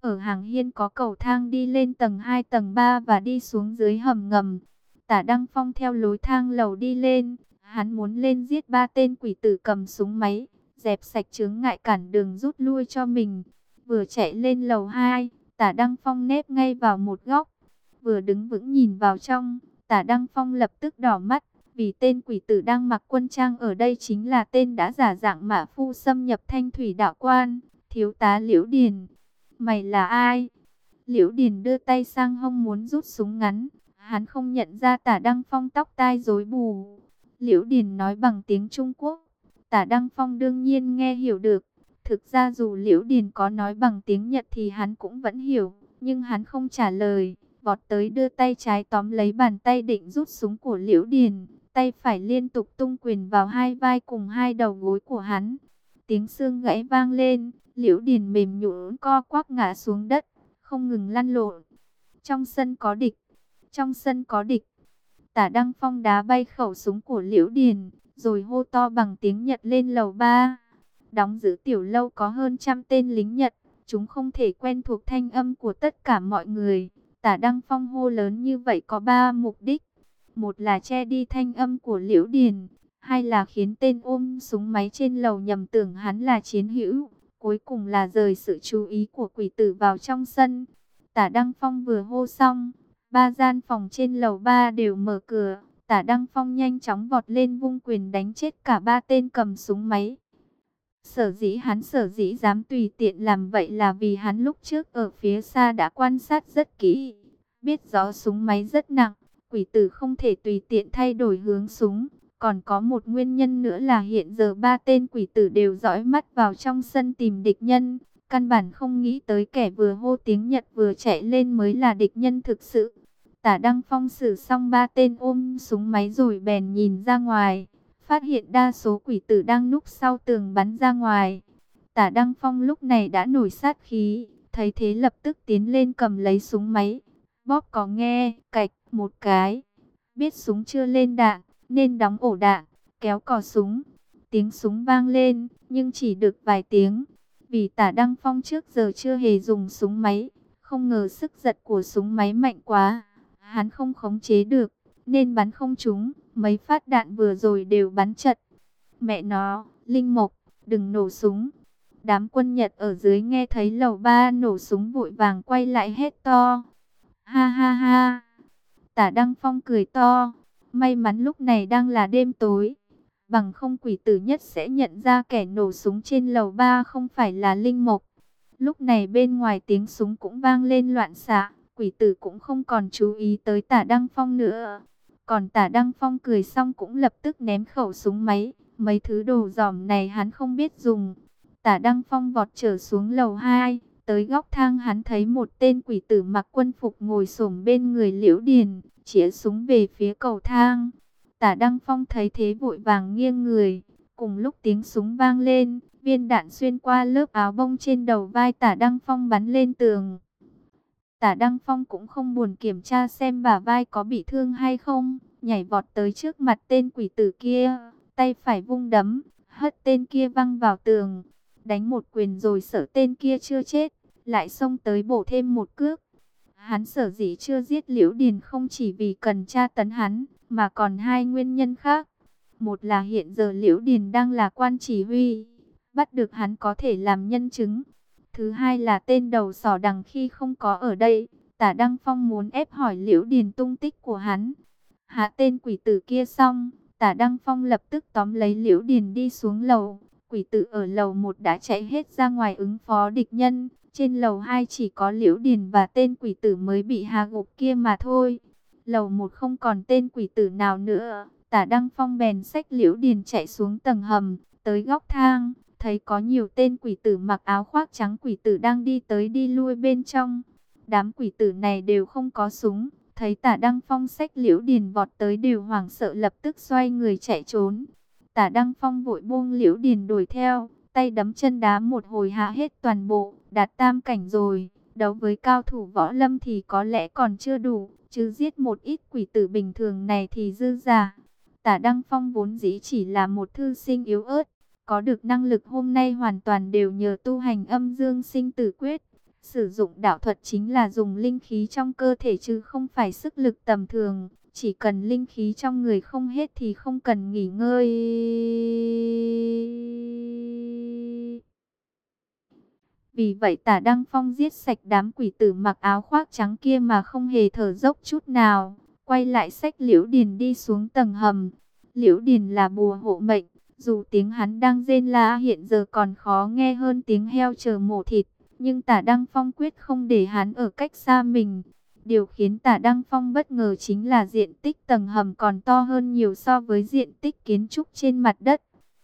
Ở hàng hiên có cầu thang đi lên tầng 2 tầng 3 và đi xuống dưới hầm ngầm. Tả Đăng Phong theo lối thang lầu đi lên, hắn muốn lên giết ba tên quỷ tử cầm súng máy, dẹp sạch chướng ngại cản đường rút lui cho mình. Vừa chạy lên lầu 2, tả Đăng Phong nép ngay vào một góc, vừa đứng vững nhìn vào trong, tả Đăng Phong lập tức đỏ mắt, vì tên quỷ tử đang mặc quân trang ở đây chính là tên đã giả dạng mã phu xâm nhập thanh thủy đạo quan, thiếu tá Liễu Điền. Mày là ai? Liễu Điền đưa tay sang hông muốn rút súng ngắn, hắn không nhận ra tả Đăng Phong tóc tai rối bù. Liễu Điền nói bằng tiếng Trung Quốc, tả Đăng Phong đương nhiên nghe hiểu được. Thực ra dù Liễu Điền có nói bằng tiếng Nhật thì hắn cũng vẫn hiểu, nhưng hắn không trả lời, vọt tới đưa tay trái tóm lấy bàn tay định rút súng của Liễu Điền, tay phải liên tục tung quyền vào hai vai cùng hai đầu gối của hắn. Tiếng xương gãy vang lên, Liễu Điền mềm nhũn co quắp ngã xuống đất, không ngừng lăn lộn. Trong sân có địch, trong sân có địch. Tả Đăng Phong đá bay khẩu súng của Liễu Điền, rồi hô to bằng tiếng Nhật lên lầu ba. Đóng giữ tiểu lâu có hơn trăm tên lính Nhật, chúng không thể quen thuộc thanh âm của tất cả mọi người. Tả Đăng Phong hô lớn như vậy có ba mục đích. Một là che đi thanh âm của Liễu Điền, hai là khiến tên ôm súng máy trên lầu nhầm tưởng hắn là chiến hữu, cuối cùng là rời sự chú ý của quỷ tử vào trong sân. Tả Đăng Phong vừa hô xong, ba gian phòng trên lầu ba đều mở cửa, Tả Đăng Phong nhanh chóng vọt lên vung quyền đánh chết cả ba tên cầm súng máy. Sở dĩ hắn sở dĩ dám tùy tiện làm vậy là vì hắn lúc trước ở phía xa đã quan sát rất kỹ, biết rõ súng máy rất nặng, quỷ tử không thể tùy tiện thay đổi hướng súng. Còn có một nguyên nhân nữa là hiện giờ ba tên quỷ tử đều dõi mắt vào trong sân tìm địch nhân. Căn bản không nghĩ tới kẻ vừa hô tiếng Nhật vừa chạy lên mới là địch nhân thực sự. Tả Đăng Phong xử xong ba tên ôm súng máy rồi bèn nhìn ra ngoài. Phát hiện đa số quỷ tử đang núp sau tường bắn ra ngoài. Tả Đăng Phong lúc này đã nổi sát khí. Thấy thế lập tức tiến lên cầm lấy súng máy. Bóp có nghe, cạch, một cái. Biết súng chưa lên đạn, nên đóng ổ đạn, kéo cò súng. Tiếng súng vang lên, nhưng chỉ được vài tiếng. Vì tả Đăng Phong trước giờ chưa hề dùng súng máy. Không ngờ sức giật của súng máy mạnh quá. Hắn không khống chế được, nên bắn không trúng. Mấy phát đạn vừa rồi đều bắn chật. Mẹ nó, Linh Mộc, đừng nổ súng. Đám quân Nhật ở dưới nghe thấy lầu ba nổ súng vội vàng quay lại hết to. Ha ha ha. Tả Đăng Phong cười to. May mắn lúc này đang là đêm tối. Bằng không quỷ tử nhất sẽ nhận ra kẻ nổ súng trên lầu ba không phải là Linh Mộc. Lúc này bên ngoài tiếng súng cũng vang lên loạn xạ. Quỷ tử cũng không còn chú ý tới tả Đăng Phong nữa. Còn tả Đăng Phong cười xong cũng lập tức ném khẩu súng máy. Mấy thứ đồ giỏm này hắn không biết dùng. Tả Đăng Phong vọt trở xuống lầu 2. Tới góc thang hắn thấy một tên quỷ tử mặc quân phục ngồi xổm bên người Liễu Điền, chĩa súng về phía cầu thang. Tả Đăng Phong thấy thế vội vàng nghiêng người, cùng lúc tiếng súng vang lên, viên đạn xuyên qua lớp áo bông trên đầu vai Tả Đăng Phong bắn lên tường. Tả Đăng Phong cũng không buồn kiểm tra xem bà vai có bị thương hay không, nhảy vọt tới trước mặt tên quỷ tử kia, tay phải vung đấm, hất tên kia văng vào tường, đánh một quyền rồi sợ tên kia chưa chết, lại xông tới bổ thêm một cước. Hắn sở dĩ chưa giết Liễu Điền không chỉ vì cần tra tấn hắn, mà còn hai nguyên nhân khác. Một là hiện giờ Liễu Điền đang là quan chỉ huy, bắt được hắn có thể làm nhân chứng. Thứ hai là tên đầu sỏ đằng khi không có ở đây, tả Đăng Phong muốn ép hỏi Liễu Điền tung tích của hắn. Hạ tên quỷ tử kia xong, tả Đăng Phong lập tức tóm lấy Liễu Điền đi xuống lầu. Quỷ tử ở lầu một đã chạy hết ra ngoài ứng phó địch nhân. Trên lầu 2 chỉ có Liễu Điền và tên quỷ tử mới bị hạ gục kia mà thôi. Lầu 1 không còn tên quỷ tử nào nữa. Tả Đăng Phong bèn xách Liễu Điền chạy xuống tầng hầm, tới góc thang. Thấy có nhiều tên quỷ tử mặc áo khoác trắng quỷ tử đang đi tới đi lui bên trong. Đám quỷ tử này đều không có súng. Thấy tả Đăng Phong xách Liễu Điền vọt tới đều hoảng sợ lập tức xoay người chạy trốn. Tả Đăng Phong vội buông Liễu Điền đuổi theo tay đấm chân đá một hồi hạ hết toàn bộ, đạt tam cảnh rồi. Đấu với cao thủ võ lâm thì có lẽ còn chưa đủ, chứ giết một ít quỷ tử bình thường này thì dư giả. Tả Đăng Phong vốn dĩ chỉ là một thư sinh yếu ớt, có được năng lực hôm nay hoàn toàn đều nhờ tu hành âm dương sinh tử quyết. Sử dụng đạo thuật chính là dùng linh khí trong cơ thể chứ không phải sức lực tầm thường. Chỉ cần linh khí trong người không hết thì không cần nghỉ ngơi. Vì vậy tả Đăng Phong giết sạch đám quỷ tử mặc áo khoác trắng kia mà không hề thở dốc chút nào. Quay lại sách Liễu Điền đi xuống tầng hầm. Liễu Điền là bùa hộ mệnh. Dù tiếng hắn đang rên la hiện giờ còn khó nghe hơn tiếng heo chờ mổ thịt. Nhưng tả Đăng Phong quyết không để hắn ở cách xa mình. Điều khiến tả Đăng Phong bất ngờ chính là diện tích tầng hầm còn to hơn nhiều so với diện tích kiến trúc trên mặt đất.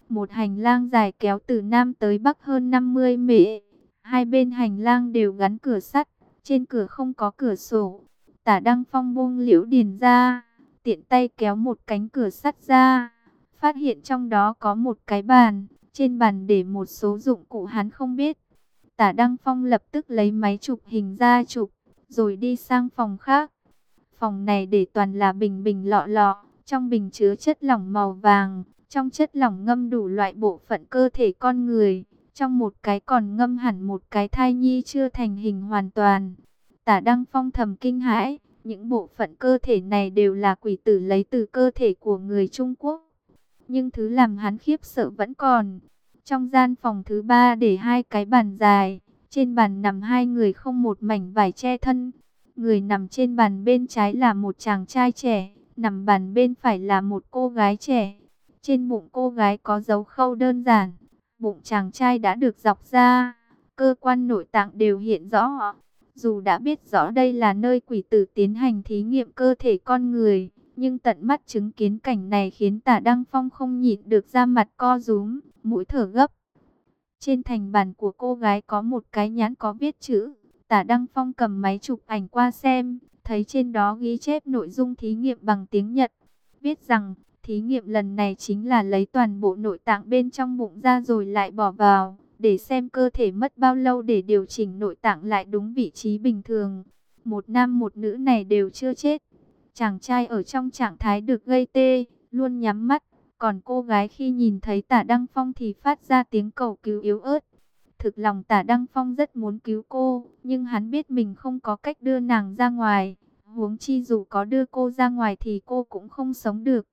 Một hành lang dài kéo từ Nam tới Bắc hơn 50 mễ. Hai bên hành lang đều gắn cửa sắt, trên cửa không có cửa sổ. Tả Đăng Phong buông liễu điền ra, tiện tay kéo một cánh cửa sắt ra. Phát hiện trong đó có một cái bàn, trên bàn để một số dụng cụ hắn không biết. Tả Đăng Phong lập tức lấy máy chụp hình ra chụp, rồi đi sang phòng khác. Phòng này để toàn là bình bình lọ lọ, trong bình chứa chất lỏng màu vàng, trong chất lỏng ngâm đủ loại bộ phận cơ thể con người. Trong một cái còn ngâm hẳn một cái thai nhi chưa thành hình hoàn toàn. Tả Đăng Phong thầm kinh hãi, những bộ phận cơ thể này đều là quỷ tử lấy từ cơ thể của người Trung Quốc. Nhưng thứ làm hắn khiếp sợ vẫn còn. Trong gian phòng thứ ba để hai cái bàn dài, trên bàn nằm hai người không một mảnh vải che thân. Người nằm trên bàn bên trái là một chàng trai trẻ, nằm bàn bên phải là một cô gái trẻ. Trên bụng cô gái có dấu khâu đơn giản, bụng chàng trai đã được dọc ra, cơ quan nội tạng đều hiện rõ. Dù đã biết rõ đây là nơi quỷ tử tiến hành thí nghiệm cơ thể con người, nhưng tận mắt chứng kiến cảnh này khiến tả Đăng Phong không nhịn được ra mặt co rúm, mũi thở gấp. Trên thành bàn của cô gái có một cái nhãn có viết chữ, tả Đăng Phong cầm máy chụp ảnh qua xem, thấy trên đó ghi chép nội dung thí nghiệm bằng tiếng Nhật. Viết rằng, thí nghiệm lần này chính là lấy toàn bộ nội tạng bên trong bụng ra rồi lại bỏ vào, để xem cơ thể mất bao lâu để điều chỉnh nội tạng lại đúng vị trí bình thường. Một nam một nữ này đều chưa chết. Chàng trai ở trong trạng thái được gây tê, luôn nhắm mắt. Còn cô gái khi nhìn thấy tả Đăng Phong thì phát ra tiếng cầu cứu yếu ớt. Thực lòng tả Đăng Phong rất muốn cứu cô, nhưng hắn biết mình không có cách đưa nàng ra ngoài. Huống chi dù có đưa cô ra ngoài thì cô cũng không sống được.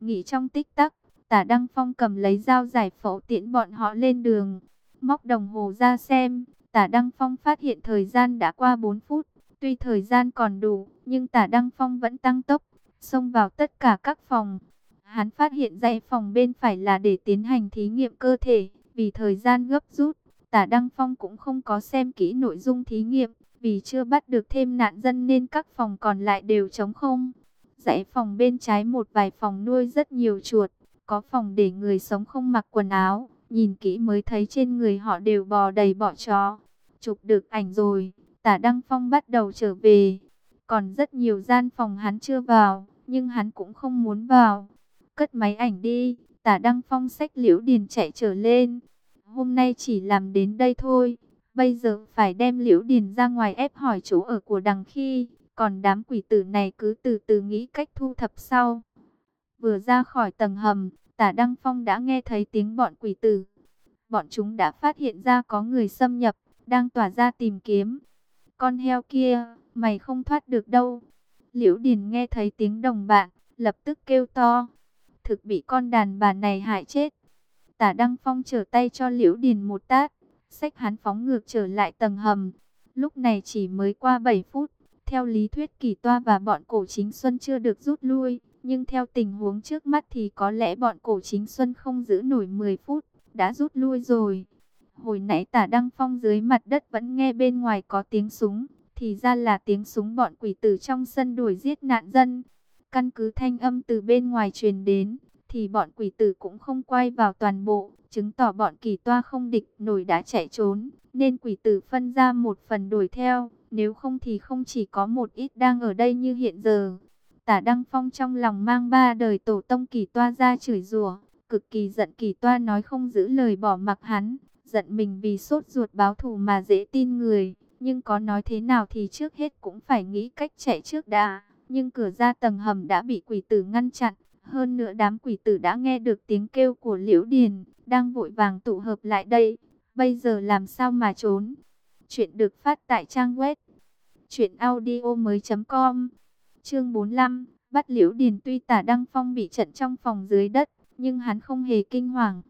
Nghỉ trong tích tắc, tả Đăng Phong cầm lấy dao giải phẫu tiễn bọn họ lên đường. Móc đồng hồ ra xem, tả Đăng Phong phát hiện thời gian đã qua 4 phút. Tuy thời gian còn đủ, nhưng tả Đăng Phong vẫn tăng tốc, xông vào tất cả các phòng. Hắn phát hiện dãy phòng bên phải là để tiến hành thí nghiệm cơ thể, vì thời gian gấp rút. Tả Đăng Phong cũng không có xem kỹ nội dung thí nghiệm, vì chưa bắt được thêm nạn dân nên các phòng còn lại đều trống không. Dãy phòng bên trái một vài phòng nuôi rất nhiều chuột, có phòng để người sống không mặc quần áo, nhìn kỹ mới thấy trên người họ đều bò đầy bọ chó. Chụp được ảnh rồi, tả Đăng Phong bắt đầu trở về. Còn rất nhiều gian phòng hắn chưa vào, nhưng hắn cũng không muốn vào. Cất máy ảnh đi, tả Đăng Phong sách liễu điền chạy trở lên. Hôm nay chỉ làm đến đây thôi, bây giờ phải đem liễu điền ra ngoài ép hỏi chỗ ở của đằng khi. Còn đám quỷ tử này cứ từ từ nghĩ cách thu thập sau. Vừa ra khỏi tầng hầm, tả Đăng Phong đã nghe thấy tiếng bọn quỷ tử. Bọn chúng đã phát hiện ra có người xâm nhập, đang tỏa ra tìm kiếm. Con heo kia, mày không thoát được đâu. Liễu Điền nghe thấy tiếng đồng bạn, lập tức kêu to. Thực bị con đàn bà này hại chết. Tả Đăng Phong trở tay cho Liễu Điền một tát. Xách hắn phóng ngược trở lại tầng hầm. Lúc này chỉ mới qua 7 phút. Theo lý thuyết kỳ toa và bọn cổ chính Xuân chưa được rút lui, nhưng theo tình huống trước mắt thì có lẽ bọn cổ chính Xuân không giữ nổi 10 phút, đã rút lui rồi. Hồi nãy tả Đăng Phong dưới mặt đất vẫn nghe bên ngoài có tiếng súng, thì ra là tiếng súng bọn quỷ tử trong sân đuổi giết nạn dân. Căn cứ thanh âm từ bên ngoài truyền đến, thì bọn quỷ tử cũng không quay vào toàn bộ, chứng tỏ bọn kỳ toa không địch nổi đã chạy trốn, nên quỷ tử phân ra một phần đuổi theo. Nếu không thì không chỉ có một ít đang ở đây như hiện giờ. Tả Đăng Phong trong lòng mang ba đời tổ tông kỳ toa ra chửi rủa, cực kỳ giận kỳ toa nói không giữ lời bỏ mặc hắn, giận mình vì sốt ruột báo thù mà dễ tin người, nhưng có nói thế nào thì trước hết cũng phải nghĩ cách chạy trước đã, nhưng cửa ra tầng hầm đã bị quỷ tử ngăn chặn, hơn nữa đám quỷ tử đã nghe được tiếng kêu của Liễu Điền, đang vội vàng tụ hợp lại đây, bây giờ làm sao mà trốn? Chuyện được phát tại trang web truyệnaudiomoi.com. Chương 45, bắt Liễu Điền tuy Tả Đăng Phong bị trận trong phòng dưới đất, nhưng hắn không hề kinh hoàng,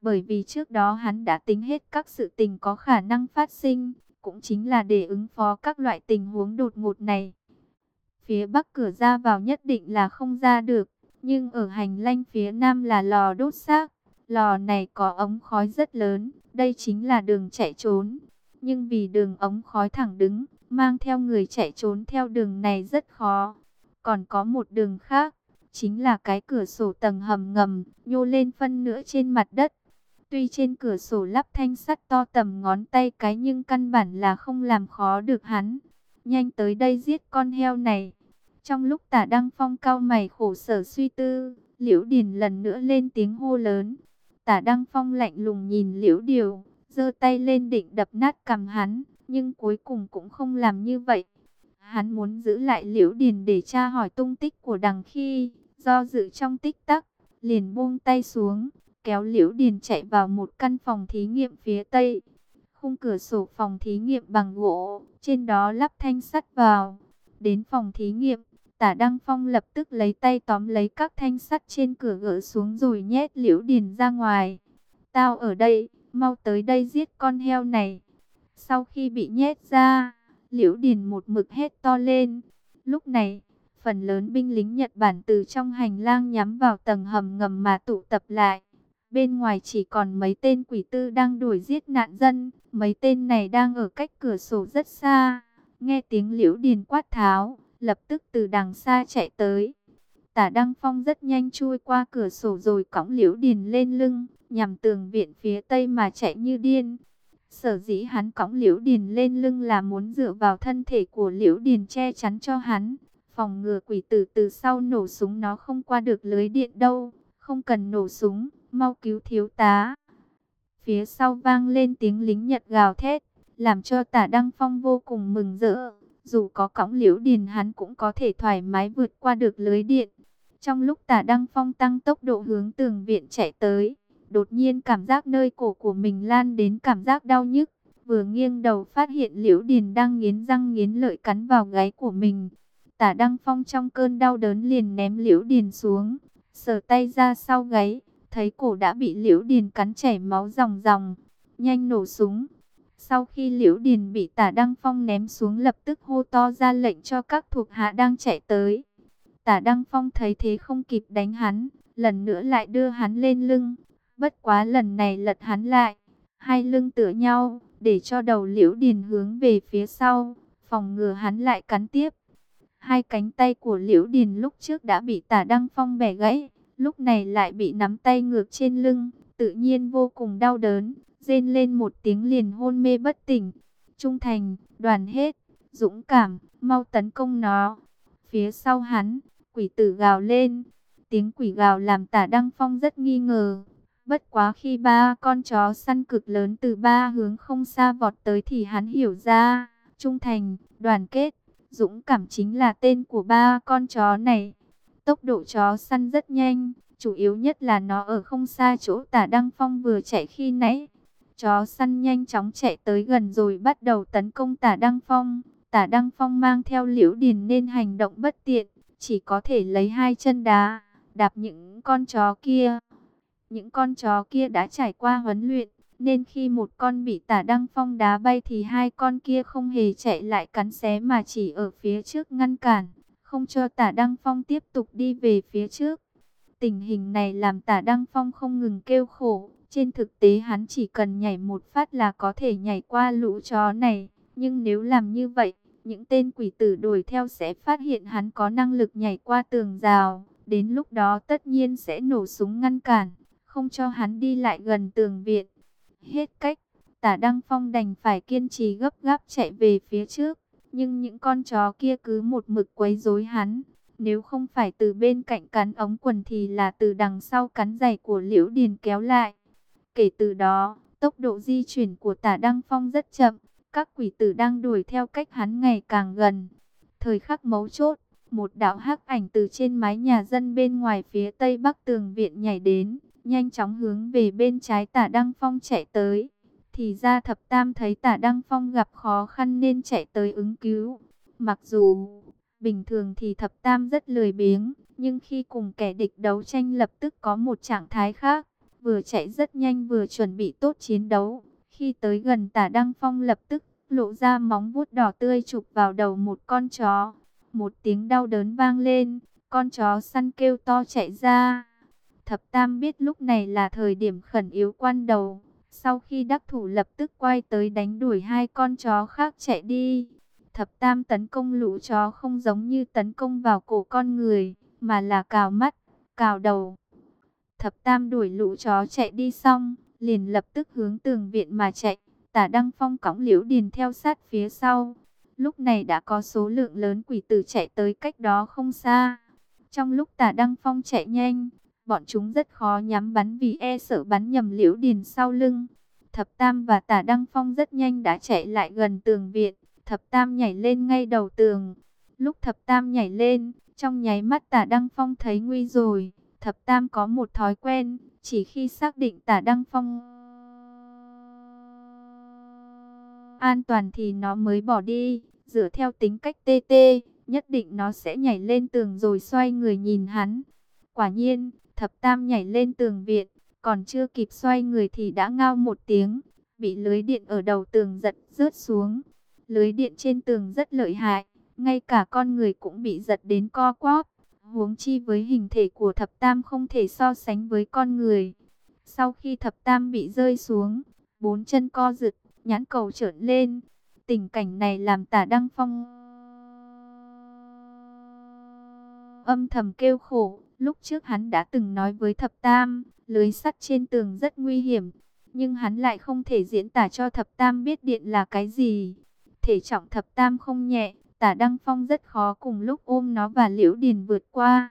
bởi vì trước đó hắn đã tính hết các sự tình có khả năng phát sinh, cũng chính là để ứng phó các loại tình huống đột ngột này. Phía bắc cửa ra vào nhất định là không ra được, nhưng ở hành lang phía nam là lò đốt xác. Lò này có ống khói rất lớn, đây chính là đường chạy trốn. Nhưng vì đường ống khói thẳng đứng, mang theo người chạy trốn theo đường này rất khó. Còn có một đường khác, chính là cái cửa sổ tầng hầm ngầm, nhô lên phân nữa trên mặt đất. Tuy trên cửa sổ lắp thanh sắt to tầm ngón tay cái nhưng căn bản là không làm khó được hắn. Nhanh tới đây giết con heo này. Trong lúc tả Đăng Phong cao mày khổ sở suy tư, Liễu Điền lần nữa lên tiếng hô lớn. Tả Đăng Phong lạnh lùng nhìn Liễu Điều, giơ tay lên định đập nát cầm hắn, nhưng cuối cùng cũng không làm như vậy. Hắn muốn giữ lại Liễu Điền để tra hỏi tung tích của đằng khi, do dự trong tích tắc, liền buông tay xuống, kéo Liễu Điền chạy vào một căn phòng thí nghiệm phía tây. Khung cửa sổ phòng thí nghiệm bằng gỗ, trên đó lắp thanh sắt vào. Đến phòng thí nghiệm, Tả Đăng Phong lập tức lấy tay tóm lấy các thanh sắt trên cửa gỡ xuống rồi nhét Liễu Điền ra ngoài. Tao ở đây, mau tới đây giết con heo này. Sau khi bị nhét ra, Liễu Điền một mực hét to lên. Lúc này, phần lớn binh lính Nhật Bản từ trong hành lang nhắm vào tầng hầm ngầm mà tụ tập lại. Bên ngoài chỉ còn mấy tên quỷ tư đang đuổi giết nạn dân, mấy tên này đang ở cách cửa sổ rất xa. Nghe tiếng Liễu Điền quát tháo, lập tức từ đằng xa chạy tới. Tả Đăng Phong rất nhanh chui qua cửa sổ rồi cõng Liễu Điền lên lưng, nhằm tường viện phía tây mà chạy như điên. Sở dĩ hắn cõng Liễu Điền lên lưng là muốn dựa vào thân thể của Liễu Điền che chắn cho hắn. Phòng ngừa quỷ tử từ sau nổ súng nó không qua được lưới điện đâu, không cần nổ súng, mau cứu thiếu tá. Phía sau vang lên tiếng lính Nhật gào thét, làm cho tả Đăng Phong vô cùng mừng rỡ. Dù có cõng liễu điền hắn cũng có thể thoải mái vượt qua được lưới điện. Trong lúc tả Đăng Phong tăng tốc độ hướng tường viện chạy tới, đột nhiên cảm giác nơi cổ của mình lan đến cảm giác đau nhức. Vừa nghiêng đầu phát hiện liễu điền đang nghiến răng nghiến lợi cắn vào gáy của mình. Tả Đăng Phong trong cơn đau đớn liền ném liễu điền xuống, sờ tay ra sau gáy, thấy cổ đã bị liễu điền cắn chảy máu ròng ròng. Nhanh nổ súng, sau khi Liễu Điền bị Tả Đăng Phong ném xuống lập tức hô to ra lệnh cho các thuộc hạ đang chạy tới. Tả Đăng Phong thấy thế không kịp đánh hắn, lần nữa lại đưa hắn lên lưng. Bất quá lần này lật hắn lại, hai lưng tựa nhau, để cho đầu Liễu Điền hướng về phía sau, phòng ngừa hắn lại cắn tiếp. Hai cánh tay của Liễu Điền lúc trước đã bị Tả Đăng Phong bẻ gãy, lúc này lại bị nắm tay ngược trên lưng, tự nhiên vô cùng đau đớn rên lên một tiếng liền hôn mê bất tỉnh. Trung thành, đoàn hết, dũng cảm, mau tấn công nó. Phía sau hắn, quỷ tử gào lên. Tiếng quỷ gào làm tả Đăng Phong rất nghi ngờ. Bất quá khi ba con chó săn cực lớn từ ba hướng không xa vọt tới thì hắn hiểu ra. Trung thành, đoàn kết, dũng cảm chính là tên của ba con chó này. Tốc độ chó săn rất nhanh, chủ yếu nhất là nó ở không xa chỗ tả Đăng Phong vừa chạy khi nãy. Chó săn nhanh chóng chạy tới gần rồi bắt đầu tấn công tả Đăng Phong. Tả Đăng Phong mang theo liễu điền nên hành động bất tiện, chỉ có thể lấy hai chân đá, đạp những con chó kia. Những con chó kia đã trải qua huấn luyện, nên khi một con bị tả Đăng Phong đá bay thì hai con kia không hề chạy lại cắn xé mà chỉ ở phía trước ngăn cản, không cho tả Đăng Phong tiếp tục đi về phía trước. Tình hình này làm tả Đăng Phong không ngừng kêu khổ, trên thực tế hắn chỉ cần nhảy một phát là có thể nhảy qua lũ chó này. Nhưng nếu làm như vậy, những tên quỷ tử đuổi theo sẽ phát hiện hắn có năng lực nhảy qua tường rào. Đến lúc đó tất nhiên sẽ nổ súng ngăn cản, không cho hắn đi lại gần tường viện. Hết cách, tả Đăng Phong đành phải kiên trì gấp gáp chạy về phía trước. Nhưng những con chó kia cứ một mực quấy rối hắn. Nếu không phải từ bên cạnh cắn ống quần thì là từ đằng sau cắn giày của Liễu Điền kéo lại. Kể từ đó, tốc độ di chuyển của tả Đăng Phong rất chậm, các quỷ tử đang đuổi theo cách hắn ngày càng gần. Thời khắc mấu chốt, một đạo hắc ảnh từ trên mái nhà dân bên ngoài phía tây bắc tường viện nhảy đến, nhanh chóng hướng về bên trái tả Đăng Phong chạy tới. Thì ra thập tam thấy tả Đăng Phong gặp khó khăn nên chạy tới ứng cứu. Mặc dù bình thường thì thập tam rất lười biếng, nhưng khi cùng kẻ địch đấu tranh lập tức có một trạng thái khác. Vừa chạy rất nhanh vừa chuẩn bị tốt chiến đấu. Khi tới gần tả Đăng Phong lập tức lộ ra móng vuốt đỏ tươi chụp vào đầu một con chó. Một tiếng đau đớn vang lên, con chó săn kêu to chạy ra. Thập Tam biết lúc này là thời điểm khẩn yếu quan đầu. Sau khi đắc thủ lập tức quay tới đánh đuổi hai con chó khác chạy đi. Thập Tam tấn công lũ chó không giống như tấn công vào cổ con người, mà là cào mắt, cào đầu. Thập Tam đuổi lũ chó chạy đi xong, liền lập tức hướng tường viện mà chạy. Tả Đăng Phong cõng liễu điền theo sát phía sau. Lúc này đã có số lượng lớn quỷ tử chạy tới cách đó không xa. Trong lúc tả Đăng Phong chạy nhanh, bọn chúng rất khó nhắm bắn vì e sợ bắn nhầm liễu điền sau lưng. Thập Tam và tả Đăng Phong rất nhanh đã chạy lại gần tường viện. Thập Tam nhảy lên ngay đầu tường. Lúc Thập Tam nhảy lên, trong nháy mắt tả Đăng Phong thấy nguy rồi. Thập Tam có một thói quen, chỉ khi xác định tả Đăng Phong an toàn thì nó mới bỏ đi. Dựa theo tính cách tê tê, nhất định nó sẽ nhảy lên tường rồi xoay người nhìn hắn. Quả nhiên, thập tam nhảy lên tường viện, còn chưa kịp xoay người thì đã ngao một tiếng, bị lưới điện ở đầu tường giật rớt xuống. Lưới điện trên tường rất lợi hại, ngay cả con người cũng bị giật đến co quắp. Huống chi với hình thể của thập tam không thể so sánh với con người. Sau khi thập tam bị rơi xuống, bốn chân co giật, nhãn cầu trởn lên. Tình cảnh này làm tả Đăng Phong âm thầm kêu khổ. Lúc trước hắn đã từng nói với thập tam, lưới sắt trên tường rất nguy hiểm. Nhưng hắn lại không thể diễn tả cho thập tam biết điện là cái gì. Thể trọng thập tam không nhẹ, tả Đăng Phong rất khó cùng lúc ôm nó và liễu điền vượt qua.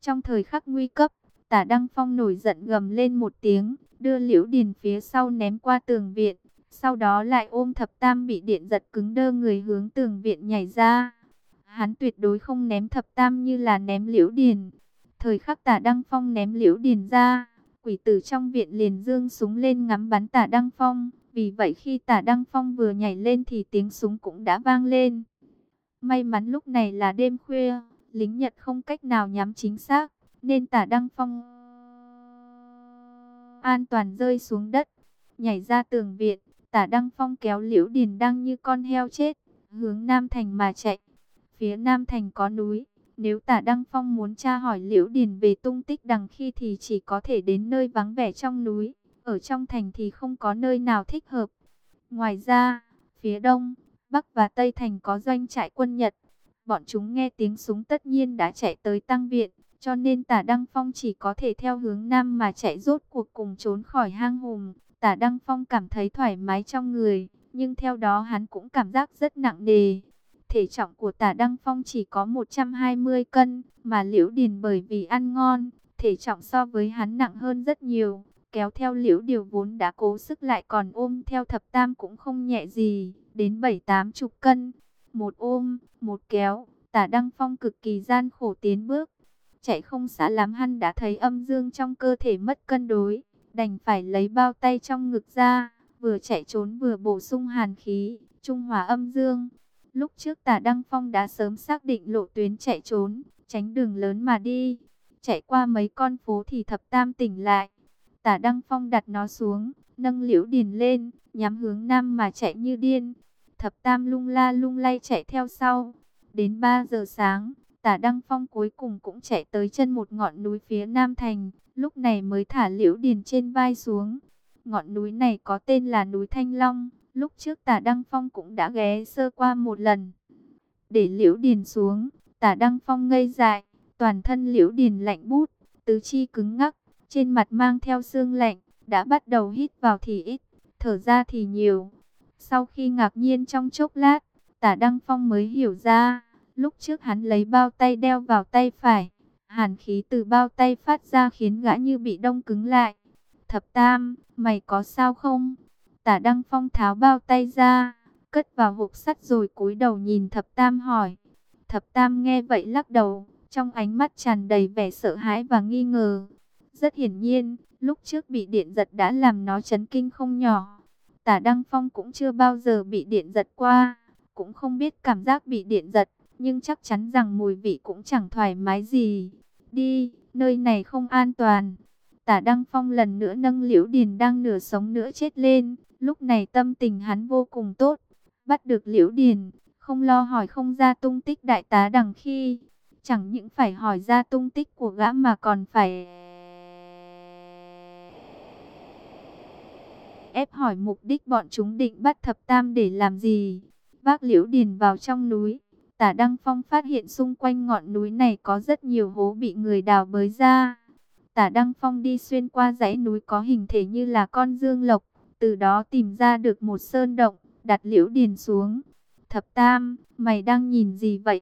Trong thời khắc nguy cấp, tả Đăng Phong nổi giận gầm lên một tiếng, đưa liễu điền phía sau ném qua tường viện. Sau đó lại ôm thập tam bị điện giật cứng đơ người hướng tường viện nhảy ra. Hắn tuyệt đối không ném thập tam như là ném liễu điền. Thời khắc tả Đăng Phong ném liễu điền ra, quỷ tử trong viện liền dương súng lên ngắm bắn tả Đăng Phong. Vì vậy khi tả Đăng Phong vừa nhảy lên thì tiếng súng cũng đã vang lên. May mắn lúc này là đêm khuya, lính Nhật không cách nào nhắm chính xác, nên tả Đăng Phong an toàn rơi xuống đất, nhảy ra tường viện. Tả Đăng Phong kéo Liễu Điền đang như con heo chết, hướng Nam Thành mà chạy. Phía Nam Thành có núi, nếu Tả Đăng Phong muốn tra hỏi Liễu Điền về tung tích đằng khi thì chỉ có thể đến nơi vắng vẻ trong núi, ở trong thành thì không có nơi nào thích hợp. Ngoài ra, phía Đông, Bắc và Tây Thành có doanh trại quân Nhật. Bọn chúng nghe tiếng súng tất nhiên đã chạy tới tăng viện, cho nên Tả Đăng Phong chỉ có thể theo hướng Nam mà chạy rốt cuộc cùng trốn khỏi hang hùng. Tả Đăng Phong cảm thấy thoải mái trong người, nhưng theo đó hắn cũng cảm giác rất nặng nề. Thể trọng của tả Đăng Phong chỉ có 120 cân, mà Liễu Điền bởi vì ăn ngon, thể trọng so với hắn nặng hơn rất nhiều. Kéo theo Liễu Điều vốn đã cố sức lại còn ôm theo thập tam cũng không nhẹ gì, đến 7-8 chục cân. Một ôm, một kéo, tả Đăng Phong cực kỳ gian khổ tiến bước. Chạy không xã lắm hắn đã thấy âm dương trong cơ thể mất cân đối đành phải lấy bao tay trong ngực ra, vừa chạy trốn vừa bổ sung hàn khí, trung hòa âm dương. Lúc trước tả Đăng Phong đã sớm xác định lộ tuyến chạy trốn, tránh đường lớn mà đi. Chạy qua mấy con phố thì thập tam tỉnh lại. Tả Đăng Phong đặt nó xuống, nâng liễu điền lên, nhắm hướng nam mà chạy như điên. Thập tam lung la lung lay chạy theo sau. Đến 3 giờ sáng, tả Đăng Phong cuối cùng cũng chạy tới chân một ngọn núi phía nam thành lúc này mới thả liễu điền trên vai xuống. Ngọn núi này có tên là núi Thanh Long, lúc trước tả Đăng Phong cũng đã ghé sơ qua một lần. Để liễu điền xuống, tả Đăng Phong ngây dại, toàn thân liễu điền lạnh bút, tứ chi cứng ngắc, trên mặt mang theo xương lạnh, đã bắt đầu hít vào thì ít, thở ra thì nhiều. Sau khi ngạc nhiên trong chốc lát, tả Đăng Phong mới hiểu ra, lúc trước hắn lấy bao tay đeo vào tay phải, Hàn khí từ bao tay phát ra khiến gã như bị đông cứng lại. Thập Tam, mày có sao không? Tả Đăng Phong tháo bao tay ra, cất vào hộp sắt rồi cúi đầu nhìn Thập Tam hỏi. Thập Tam nghe vậy lắc đầu, trong ánh mắt tràn đầy vẻ sợ hãi và nghi ngờ. Rất hiển nhiên, lúc trước bị điện giật đã làm nó chấn kinh không nhỏ. Tả Đăng Phong cũng chưa bao giờ bị điện giật qua, cũng không biết cảm giác bị điện giật, nhưng chắc chắn rằng mùi vị cũng chẳng thoải mái gì. Đi, nơi này không an toàn. Tả Đăng Phong lần nữa nâng Liễu Điền đang nửa sống nửa chết lên, lúc này tâm tình hắn vô cùng tốt. Bắt được Liễu Điền, không lo hỏi không ra tung tích đại tá đằng khi, chẳng những phải hỏi ra tung tích của gã mà còn phải ép hỏi mục đích bọn chúng định bắt thập tam để làm gì. Vác liễu điền vào trong núi, tả Đăng Phong phát hiện xung quanh ngọn núi này có rất nhiều hố bị người đào bới ra. Tả Đăng Phong đi xuyên qua dãy núi có hình thể như là con dương lộc, từ đó tìm ra được một sơn động, đặt liễu điền xuống. Thập Tam, mày đang nhìn gì vậy?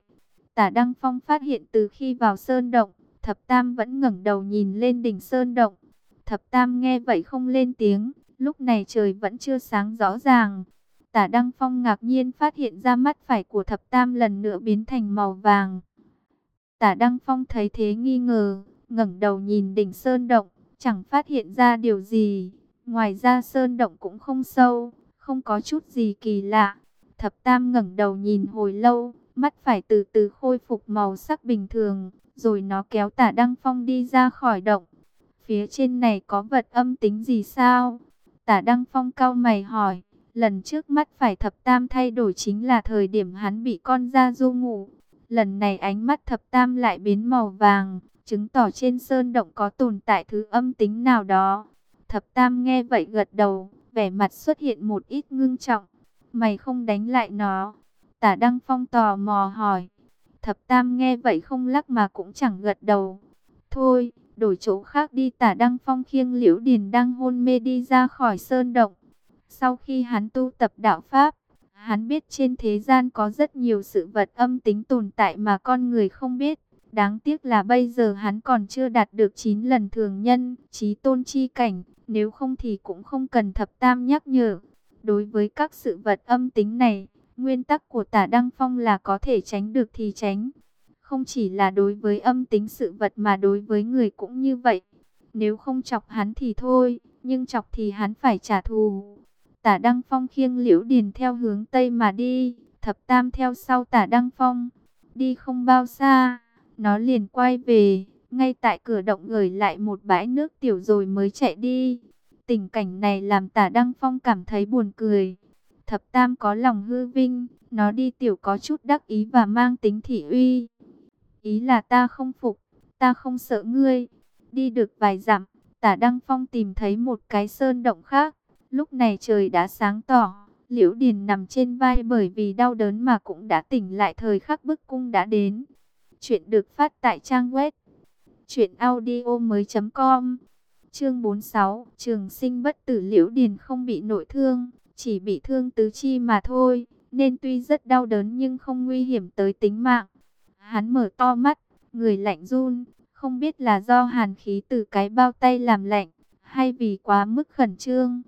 Tả Đăng Phong phát hiện từ khi vào sơn động, Thập Tam vẫn ngẩng đầu nhìn lên đỉnh sơn động. Thập Tam nghe vậy không lên tiếng, lúc này trời vẫn chưa sáng rõ ràng. Tả Đăng Phong ngạc nhiên phát hiện ra mắt phải của Thập Tam lần nữa biến thành màu vàng. Tả Đăng Phong thấy thế nghi ngờ, ngẩng đầu nhìn đỉnh sơn động, chẳng phát hiện ra điều gì. Ngoài ra sơn động cũng không sâu, không có chút gì kỳ lạ. Thập Tam ngẩng đầu nhìn hồi lâu, mắt phải từ từ khôi phục màu sắc bình thường, rồi nó kéo Tả Đăng Phong đi ra khỏi động. Phía trên này có vật âm tính gì sao? Tả Đăng Phong cao mày hỏi, lần trước mắt phải Thập Tam thay đổi chính là thời điểm hắn bị con ra du ngủ. Lần này ánh mắt Thập Tam lại biến màu vàng, chứng tỏ trên sơn động có tồn tại thứ âm tính nào đó. Thập Tam nghe vậy gật đầu, vẻ mặt xuất hiện một ít ngưng trọng. Mày không đánh lại nó. Tả Đăng Phong tò mò hỏi. Thập Tam nghe vậy không lắc mà cũng chẳng gật đầu. Thôi, đổi chỗ khác đi tả Đăng Phong khiêng Liễu Điền đang hôn mê đi ra khỏi sơn động. Sau khi hắn tu tập đạo Pháp, hắn biết trên thế gian có rất nhiều sự vật âm tính tồn tại mà con người không biết. Đáng tiếc là bây giờ hắn còn chưa đạt được 9 lần thường nhân, trí tôn chi cảnh, nếu không thì cũng không cần thập tam nhắc nhở. Đối với các sự vật âm tính này, nguyên tắc của tả Đăng Phong là có thể tránh được thì tránh. Không chỉ là đối với âm tính sự vật mà đối với người cũng như vậy. Nếu không chọc hắn thì thôi, nhưng chọc thì hắn phải trả thù. Tả Đăng Phong khiêng liễu điền theo hướng Tây mà đi, thập tam theo sau tả Đăng Phong. Đi không bao xa, nó liền quay về, ngay tại cửa động gửi lại một bãi nước tiểu rồi mới chạy đi. Tình cảnh này làm tả Đăng Phong cảm thấy buồn cười. Thập Tam có lòng hư vinh, nó đi tiểu có chút đắc ý và mang tính thị uy. Ý là ta không phục, ta không sợ ngươi. Đi được vài dặm, tả Đăng Phong tìm thấy một cái sơn động khác. Lúc này trời đã sáng tỏ, Liễu Điền nằm trên vai bởi vì đau đớn mà cũng đã tỉnh lại thời khắc bức cung đã đến. Chuyện được phát tại trang web chuyện audio mới.com Chương 46, trường sinh bất tử liễu điền không bị nội thương, chỉ bị thương tứ chi mà thôi, nên tuy rất đau đớn nhưng không nguy hiểm tới tính mạng. Hắn mở to mắt, người lạnh run, không biết là do hàn khí từ cái bao tay làm lạnh, hay vì quá mức khẩn trương.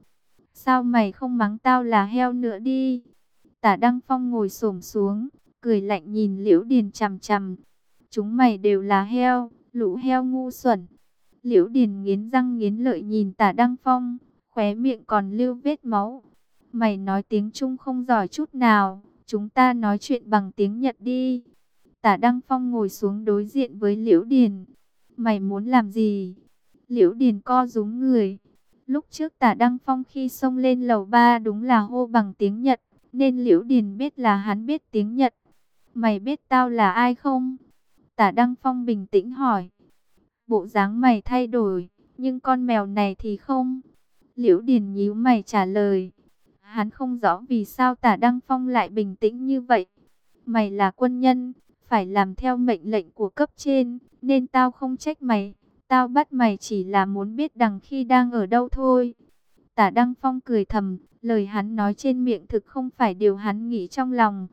Sao mày không mắng tao là heo nữa đi? Tả Đăng Phong ngồi xổm xuống, cười lạnh nhìn Liễu Điền chằm chằm. Chúng mày đều là heo, lũ heo ngu xuẩn. Liễu Điền nghiến răng nghiến lợi nhìn tả Đăng Phong, khóe miệng còn lưu vết máu. Mày nói tiếng Trung không giỏi chút nào, chúng ta nói chuyện bằng tiếng Nhật đi. Tả Đăng Phong ngồi xuống đối diện với Liễu Điền. Mày muốn làm gì? Liễu Điền co rúm người. Lúc trước tả Đăng Phong khi xông lên lầu ba đúng là hô bằng tiếng Nhật, nên Liễu Điền biết là hắn biết tiếng Nhật. Mày biết tao là ai không? Tả Đăng Phong bình tĩnh hỏi. Bộ dáng mày thay đổi, nhưng con mèo này thì không. Liễu Điền nhíu mày trả lời. Hắn không rõ vì sao tả Đăng Phong lại bình tĩnh như vậy. Mày là quân nhân, phải làm theo mệnh lệnh của cấp trên, nên tao không trách mày. Tao bắt mày chỉ là muốn biết đằng khi đang ở đâu thôi. Tả Đăng Phong cười thầm, lời hắn nói trên miệng thực không phải điều hắn nghĩ trong lòng.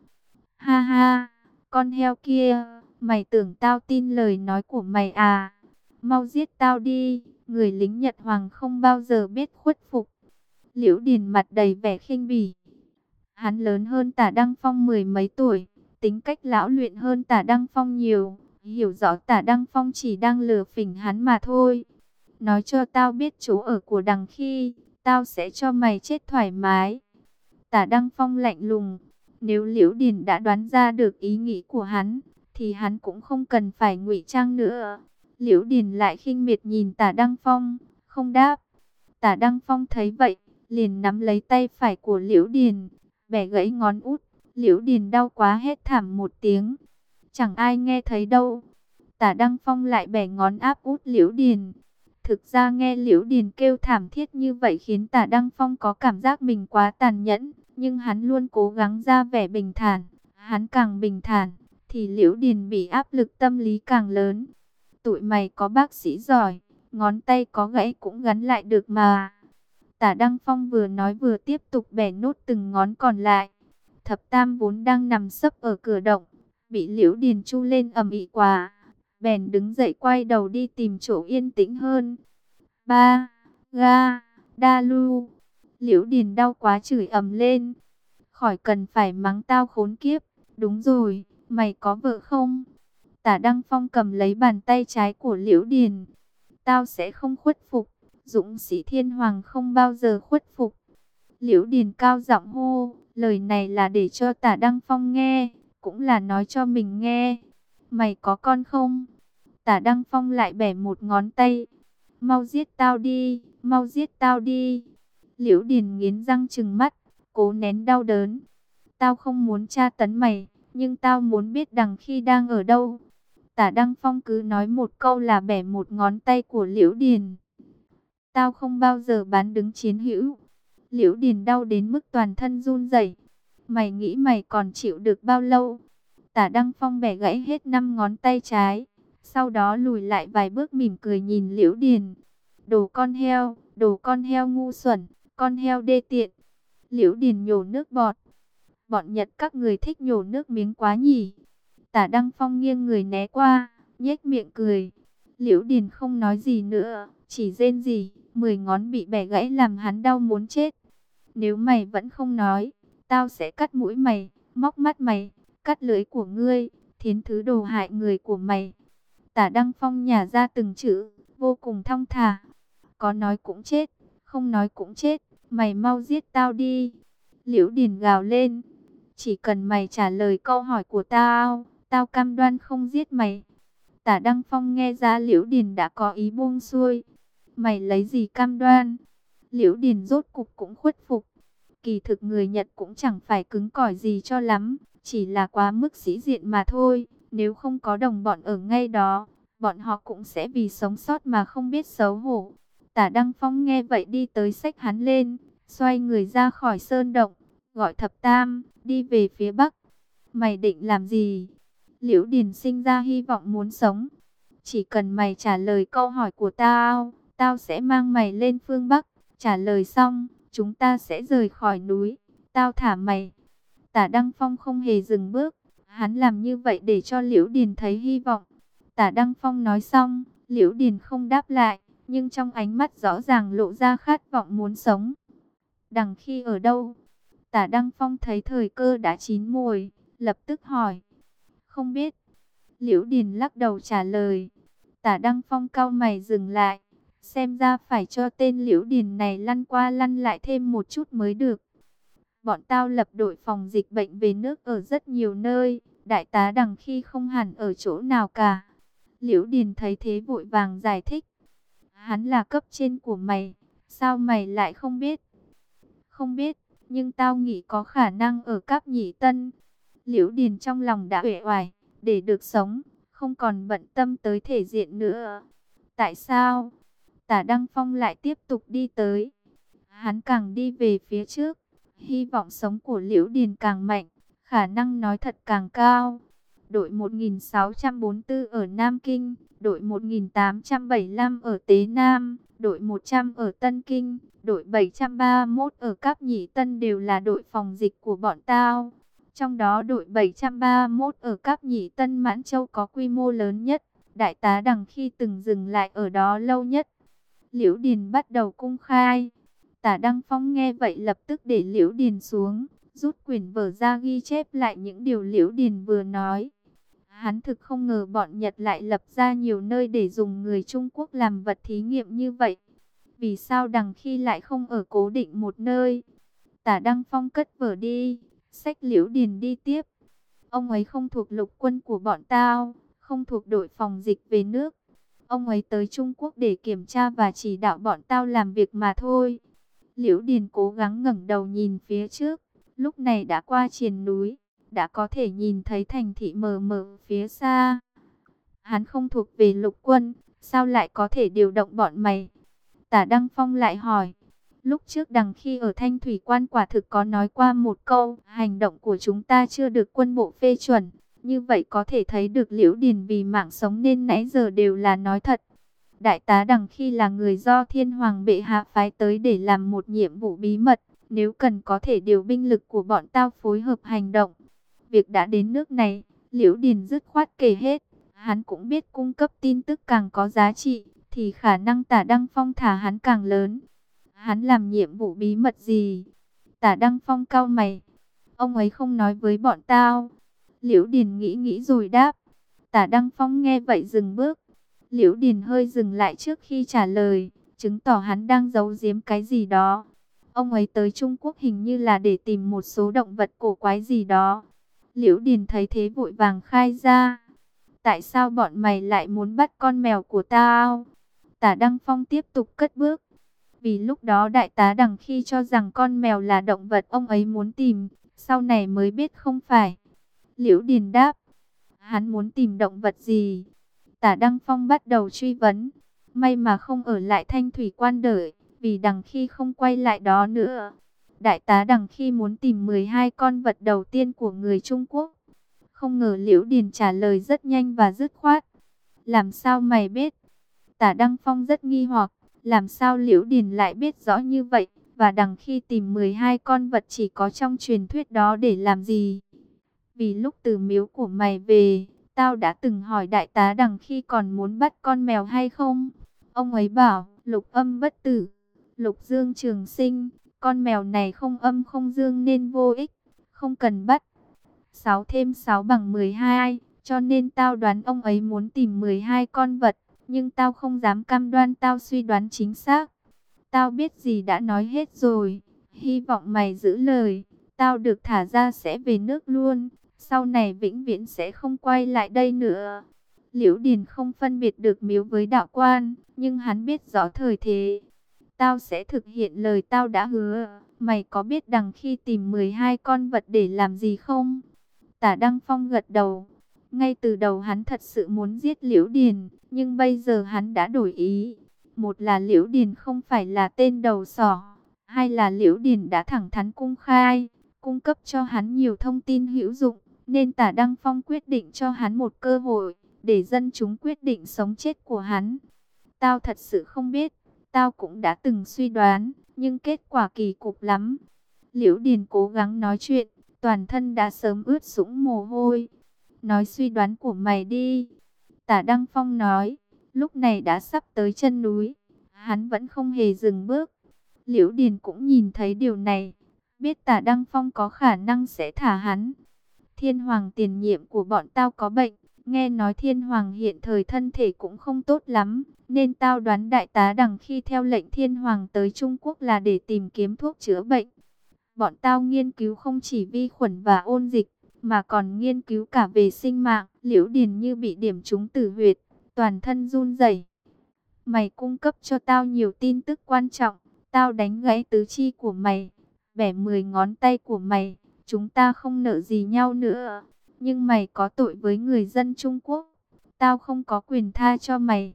Ha ha, con heo kia, mày tưởng tao tin lời nói của mày à? mau giết tao đi, người lính Nhật Hoàng không bao giờ biết khuất phục. Liễu Điền mặt đầy vẻ khinh bỉ. Hắn lớn hơn tả Đăng Phong mười mấy tuổi, tính cách lão luyện hơn tả Đăng Phong nhiều, hiểu rõ tả Đăng Phong chỉ đang lừa phỉnh hắn mà thôi. Nói cho tao biết chỗ ở của đằng khi, tao sẽ cho mày chết thoải mái. Tả Đăng Phong lạnh lùng, nếu Liễu Điền đã đoán ra được ý nghĩ của hắn, thì hắn cũng không cần phải ngụy trang nữa. Liễu Điền lại khinh miệt nhìn Tả Đăng Phong, không đáp. Tả Đăng Phong thấy vậy, liền nắm lấy tay phải của Liễu Điền, bẻ gãy ngón út. Liễu Điền đau quá hết thảm một tiếng. Chẳng ai nghe thấy đâu. Tả Đăng Phong lại bẻ ngón áp út Liễu Điền. Thực ra nghe Liễu Điền kêu thảm thiết như vậy khiến Tả Đăng Phong có cảm giác mình quá tàn nhẫn. Nhưng hắn luôn cố gắng ra vẻ bình thản. Hắn càng bình thản, thì Liễu Điền bị áp lực tâm lý càng lớn. Tụi mày có bác sĩ giỏi, ngón tay có gãy cũng gắn lại được mà. Tả Đăng Phong vừa nói vừa tiếp tục bẻ nốt từng ngón còn lại. Thập Tam vốn đang nằm sấp ở cửa động, bị Liễu Điền chu lên ầm ĩ quá, bèn đứng dậy quay đầu đi tìm chỗ yên tĩnh hơn. Ba, ga, đa lu. Liễu Điền đau quá chửi ầm lên. Khỏi cần phải mắng tao khốn kiếp. Đúng rồi, mày có vợ không? Tả Đăng Phong cầm lấy bàn tay trái của Liễu Điền. Tao sẽ không khuất phục. Dũng sĩ thiên hoàng không bao giờ khuất phục. Liễu Điền cao giọng hô. Lời này là để cho tả Đăng Phong nghe. Cũng là nói cho mình nghe. Mày có con không? Tả Đăng Phong lại bẻ một ngón tay. Mau giết tao đi, mau giết tao đi. Liễu Điền nghiến răng trừng mắt, cố nén đau đớn. Tao không muốn tra tấn mày, nhưng tao muốn biết đằng khi đang ở đâu. Tả Đăng Phong cứ nói một câu là bẻ một ngón tay của Liễu Điền. Tao không bao giờ bán đứng chiến hữu. Liễu Điền đau đến mức toàn thân run rẩy. Mày nghĩ mày còn chịu được bao lâu? Tả Đăng Phong bẻ gãy hết năm ngón tay trái. Sau đó lùi lại vài bước mỉm cười nhìn Liễu Điền. Đồ con heo, đồ con heo ngu xuẩn, con heo đê tiện. Liễu Điền nhổ nước bọt. Bọn Nhật các người thích nhổ nước miếng quá nhỉ. Tả Đăng Phong nghiêng người né qua, nhếch miệng cười. Liễu Điền không nói gì nữa, chỉ rên gì, mười ngón bị bẻ gãy làm hắn đau muốn chết. Nếu mày vẫn không nói, tao sẽ cắt mũi mày, móc mắt mày, cắt lưỡi của ngươi, thiến thứ đồ hại người của mày. Tả Đăng Phong nhả ra từng chữ, vô cùng thong thả. Có nói cũng chết, không nói cũng chết, mày mau giết tao đi. Liễu Điền gào lên, chỉ cần mày trả lời câu hỏi của tao, tao cam đoan không giết mày. Tả Đăng Phong nghe ra Liễu Điền đã có ý buông xuôi. Mày lấy gì cam đoan? Liễu Điền rốt cục cũng khuất phục. Kỳ thực người Nhật cũng chẳng phải cứng cỏi gì cho lắm, chỉ là quá mức sĩ diện mà thôi. Nếu không có đồng bọn ở ngay đó, bọn họ cũng sẽ vì sống sót mà không biết xấu hổ. Tả Đăng Phong nghe vậy đi tới sách hắn lên, xoay người ra khỏi sơn động, gọi thập tam, đi về phía bắc. Mày định làm gì? Liễu Điền sinh ra hy vọng muốn sống. Chỉ cần mày trả lời câu hỏi của tao, tao sẽ mang mày lên phương Bắc. Trả lời xong, chúng ta sẽ rời khỏi núi. Tao thả mày. Tả Đăng Phong không hề dừng bước. Hắn làm như vậy để cho Liễu Điền thấy hy vọng. Tả Đăng Phong nói xong, Liễu Điền không đáp lại, nhưng trong ánh mắt rõ ràng lộ ra khát vọng muốn sống. Đằng khi ở đâu? Tả Đăng Phong thấy thời cơ đã chín mùi, lập tức hỏi. Không biết. Liễu Điền lắc đầu trả lời. Tả Đăng Phong cao mày dừng lại. Xem ra phải cho tên Liễu Điền này lăn qua lăn lại thêm một chút mới được. Bọn tao lập đội phòng dịch bệnh về nước ở rất nhiều nơi. Đại tá đằng khi không hẳn ở chỗ nào cả. Liễu Điền thấy thế vội vàng giải thích. Hắn là cấp trên của mày. Sao mày lại không biết? Không biết, nhưng tao nghĩ có khả năng ở cấp nhị tân. Liễu Điền trong lòng đã uể oải, để được sống, không còn bận tâm tới thể diện nữa. Tại sao? Tả Đăng Phong lại tiếp tục đi tới. Hắn càng đi về phía trước, hy vọng sống của Liễu Điền càng mạnh, khả năng nói thật càng cao. Đội 1644 ở Nam Kinh, đội 1875 ở Tế Nam, đội 100 ở Tân Kinh, đội 731 ở Cáp Nhĩ Tân đều là đội phòng dịch của bọn tao. Trong đó đội 731 ở Cáp Nhĩ Tân Mãn Châu có quy mô lớn nhất, đại tá đằng khi từng dừng lại ở đó lâu nhất. Liễu Điền bắt đầu cung khai. Tả Đăng Phong nghe vậy lập tức để Liễu Điền xuống, rút quyển vở ra ghi chép lại những điều Liễu Điền vừa nói. Hắn thực không ngờ bọn Nhật lại lập ra nhiều nơi để dùng người Trung Quốc làm vật thí nghiệm như vậy. Vì sao đằng khi lại không ở cố định một nơi? Tả Đăng Phong cất vở đi, sách liễu điền đi tiếp. Ông ấy không thuộc lục quân của bọn tao, không thuộc đội phòng dịch về nước. Ông ấy tới Trung Quốc để kiểm tra và chỉ đạo bọn tao làm việc mà thôi. Liễu Điền cố gắng ngẩng đầu nhìn phía trước, lúc này đã qua triền núi, đã có thể nhìn thấy thành thị mờ mờ phía xa. Hắn không thuộc về lục quân, sao lại có thể điều động bọn mày? Tả Đăng Phong lại hỏi. Lúc trước đằng khi ở Thanh Thủy Quan quả thực có nói qua một câu, hành động của chúng ta chưa được quân bộ phê chuẩn. Như vậy có thể thấy được Liễu Điền vì mạng sống nên nãy giờ đều là nói thật. Đại tá đằng khi là người do thiên hoàng bệ hạ phái tới để làm một nhiệm vụ bí mật. Nếu cần có thể điều binh lực của bọn tao phối hợp hành động. Việc đã đến nước này, Liễu Điền dứt khoát kể hết. Hắn cũng biết cung cấp tin tức càng có giá trị, thì khả năng tả Đăng Phong thả hắn càng lớn. Hắn làm nhiệm vụ bí mật gì? Tả Đăng Phong cao mày. Ông ấy không nói với bọn tao. Liễu Điền nghĩ nghĩ rồi đáp. Tả Đăng Phong nghe vậy dừng bước. Liễu Điền hơi dừng lại trước khi trả lời, chứng tỏ hắn đang giấu giếm cái gì đó. Ông ấy tới Trung Quốc hình như là để tìm một số động vật cổ quái gì đó. Liễu Điền thấy thế vội vàng khai ra. Tại sao bọn mày lại muốn bắt con mèo của tao? Tả Đăng Phong tiếp tục cất bước. Vì lúc đó đại tá đằng khi cho rằng con mèo là động vật ông ấy muốn tìm, sau này mới biết không phải. Liễu Điền đáp, hắn muốn tìm động vật gì? Tả Đăng Phong bắt đầu truy vấn, may mà không ở lại thanh thủy quan đợi, vì đằng khi không quay lại đó nữa. Đại tá đằng khi muốn tìm 12 con vật đầu tiên của người Trung Quốc. Không ngờ Liễu Điền trả lời rất nhanh và dứt khoát. Làm sao mày biết? Tả Đăng Phong rất nghi hoặc, làm sao Liễu Điền lại biết rõ như vậy, và đằng khi tìm 12 con vật chỉ có trong truyền thuyết đó để làm gì? Vì lúc từ miếu của mày về, tao đã từng hỏi đại tá đằng khi còn muốn bắt con mèo hay không? Ông ấy bảo, lục âm bất tử, lục dương trường sinh, con mèo này không âm không dương nên vô ích, không cần bắt. 6 thêm 6 bằng 12, cho nên tao đoán ông ấy muốn tìm 12 con vật nhưng tao không dám cam đoan tao suy đoán chính xác. Tao biết gì đã nói hết rồi, hy vọng mày giữ lời, tao được thả ra sẽ về nước luôn, sau này vĩnh viễn sẽ không quay lại đây nữa. Liễu Điền không phân biệt được miếu với đạo quan, nhưng hắn biết rõ thời thế. Tao sẽ thực hiện lời tao đã hứa, mày có biết đằng khi tìm 12 con vật để làm gì không? Tả Đăng Phong gật đầu. Ngay từ đầu hắn thật sự muốn giết Liễu Điền, nhưng bây giờ hắn đã đổi ý. Một là Liễu Điền không phải là tên đầu sỏ, hai là Liễu Điền đã thẳng thắn cung khai, cung cấp cho hắn nhiều thông tin hữu dụng, nên Tả Đăng Phong quyết định cho hắn một cơ hội, để dân chúng quyết định sống chết của hắn. Tao thật sự không biết, tao cũng đã từng suy đoán, nhưng kết quả kỳ cục lắm. Liễu Điền cố gắng nói chuyện, toàn thân đã sớm ướt sũng mồ hôi. Nói suy đoán của mày đi. Tả Đăng Phong nói, lúc này đã sắp tới chân núi. Hắn vẫn không hề dừng bước. Liễu Điền cũng nhìn thấy điều này. Biết tả Đăng Phong có khả năng sẽ thả hắn. Thiên Hoàng tiền nhiệm của bọn tao có bệnh. Nghe nói Thiên Hoàng hiện thời thân thể cũng không tốt lắm. Nên tao đoán đại tá đằng khi theo lệnh Thiên Hoàng tới Trung Quốc là để tìm kiếm thuốc chữa bệnh. Bọn tao nghiên cứu không chỉ vi khuẩn và ôn dịch mà còn nghiên cứu cả về sinh mạng. Liễu Điền như bị điểm trúng tử huyệt, toàn thân run rẩy. Mày cung cấp cho tao nhiều tin tức quan trọng, tao đánh gãy tứ chi của mày, bẻ 10 ngón tay của mày, chúng ta không nợ gì nhau nữa. Nhưng mày có tội với người dân Trung Quốc, tao không có quyền tha cho mày.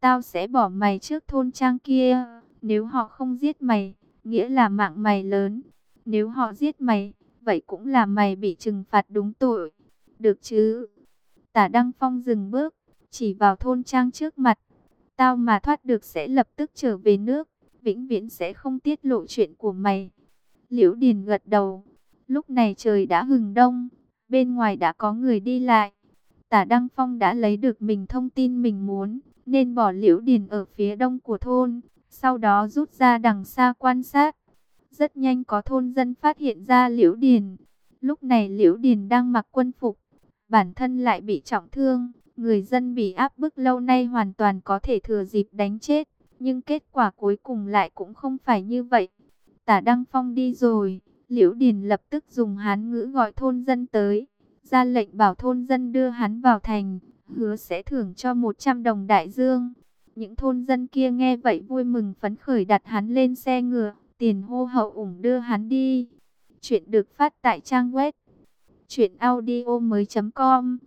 Tao sẽ bỏ mày trước thôn trang kia, nếu họ không giết mày, nghĩa là mạng mày lớn. Nếu họ giết mày, vậy cũng là mày bị trừng phạt đúng tội. Được chứ? Tả Đăng Phong dừng bước, chỉ vào thôn trang trước mặt. Tao mà thoát được sẽ lập tức trở về nước, vĩnh viễn sẽ không tiết lộ chuyện của mày. Liễu Điền gật đầu. Lúc này trời đã hừng đông, bên ngoài đã có người đi lại. Tả Đăng Phong đã lấy được mình thông tin mình muốn, nên bỏ Liễu Điền ở phía đông của thôn, sau đó rút ra đằng xa quan sát. Rất nhanh có thôn dân phát hiện ra Liễu Điền. Lúc này Liễu Điền đang mặc quân phục, bản thân lại bị trọng thương. Người dân bị áp bức lâu nay hoàn toàn có thể thừa dịp đánh chết. Nhưng kết quả cuối cùng lại cũng không phải như vậy. Tả Đăng Phong đi rồi, Liễu Điền lập tức dùng hán ngữ gọi thôn dân tới, ra lệnh bảo thôn dân đưa hắn vào thành, hứa sẽ thưởng cho 100 đồng đại dương. Những thôn dân kia nghe vậy vui mừng phấn khởi đặt hắn lên xe ngựa, tiền hô hậu ủng đưa hắn đi. Chuyện được phát tại trang web truyệnaudiomoi.com.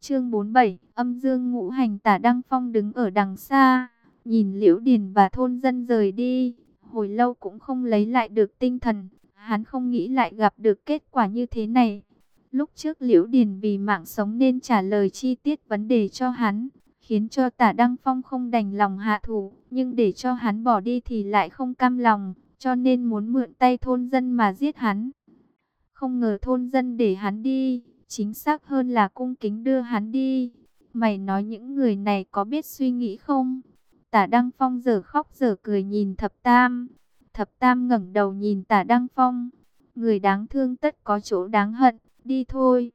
Chương 47, Âm Dương Ngũ Hành Tả Đăng Phong đứng ở đằng xa, nhìn Liễu Điền và thôn dân rời đi, hồi lâu cũng không lấy lại được tinh thần, hắn không nghĩ lại gặp được kết quả như thế này. Lúc trước Liễu Điền vì mạng sống nên trả lời chi tiết vấn đề cho hắn, khiến cho Tả Đăng Phong không đành lòng hạ thủ, nhưng để cho hắn bỏ đi thì lại không cam lòng, cho nên muốn mượn tay thôn dân mà giết hắn. Không ngờ thôn dân để hắn đi, chính xác hơn là cung kính đưa hắn đi. Mày nói những người này có biết suy nghĩ không? Tả Đăng Phong giờ khóc giờ cười nhìn Thập Tam. Thập Tam ngẩng đầu nhìn Tả Đăng Phong. Người đáng thương tất có chỗ đáng hận, đi thôi.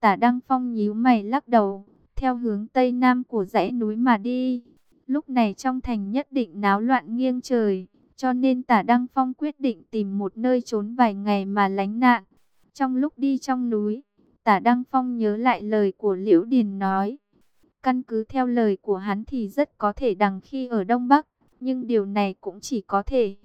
Tả Đăng Phong nhíu mày lắc đầu, theo hướng Tây Nam của dãy núi mà đi. Lúc này trong thành nhất định náo loạn nghiêng trời, cho nên Tả Đăng Phong quyết định tìm một nơi trốn vài ngày mà lánh nạn. Trong lúc đi trong núi, Tả Đăng Phong nhớ lại lời của Liễu Điền nói. Căn cứ theo lời của hắn thì rất có thể đằng khi ở Đông Bắc, nhưng điều này cũng chỉ có thể,